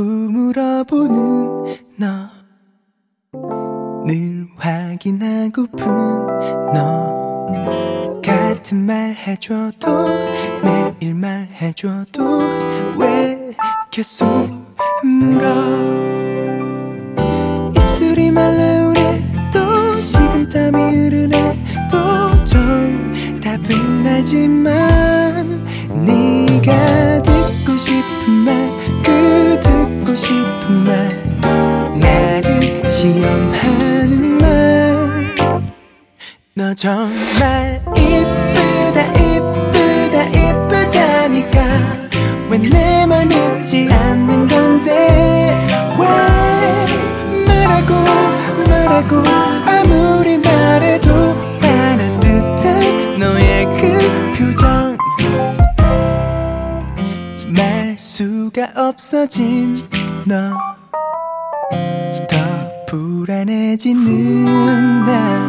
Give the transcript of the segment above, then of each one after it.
바라보는 너. 늘 확인하고픈 너. 같은 말 해줘도 매일 말 해줘도 왜 계속 물어? 입술이 말라오네 또 식은땀이 흐르네 또좀 답은 알지만 네 너 정말 이쁘다 이쁘다 이쁘다니까. 왜 내 말 믿지 않는 건데? 왜 말하고 말하고 아무리 말해도 화난 듯한 너의 그 표정. 말 수가 없어진 너. 더 불안해지는 나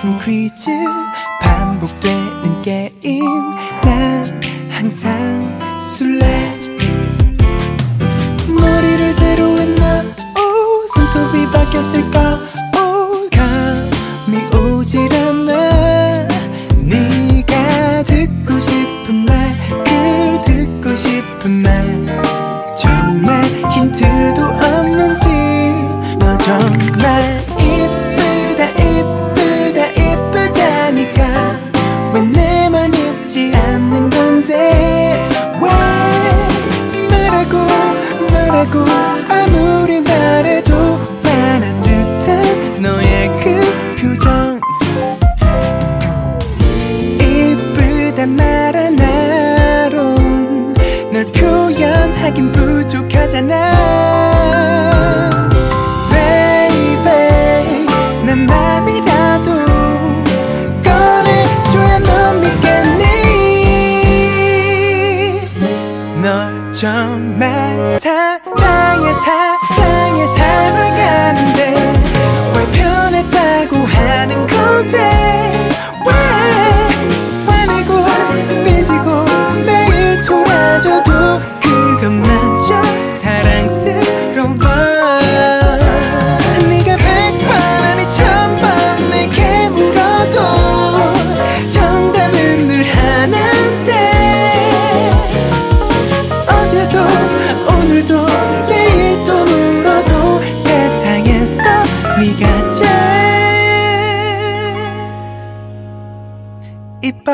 같은 퀴즈 반복되는 게임. 난 항상 술래. 머리를 새로 했나 오 손톱이 바뀌었을까? 오 감이 오질 않아 네가 듣고 싶은 말 그 듣고 싶은 말. 정말 힌트도 말하고 아무리 말해도 화난 듯한 너의 그 표정. 이쁘다 말 하나론 널 표현하긴 부족하잖아. Baby 난 맘이라도 꺼내줘야 넌 믿겠니? 널 정말 사랑해 사랑 제일 이뻐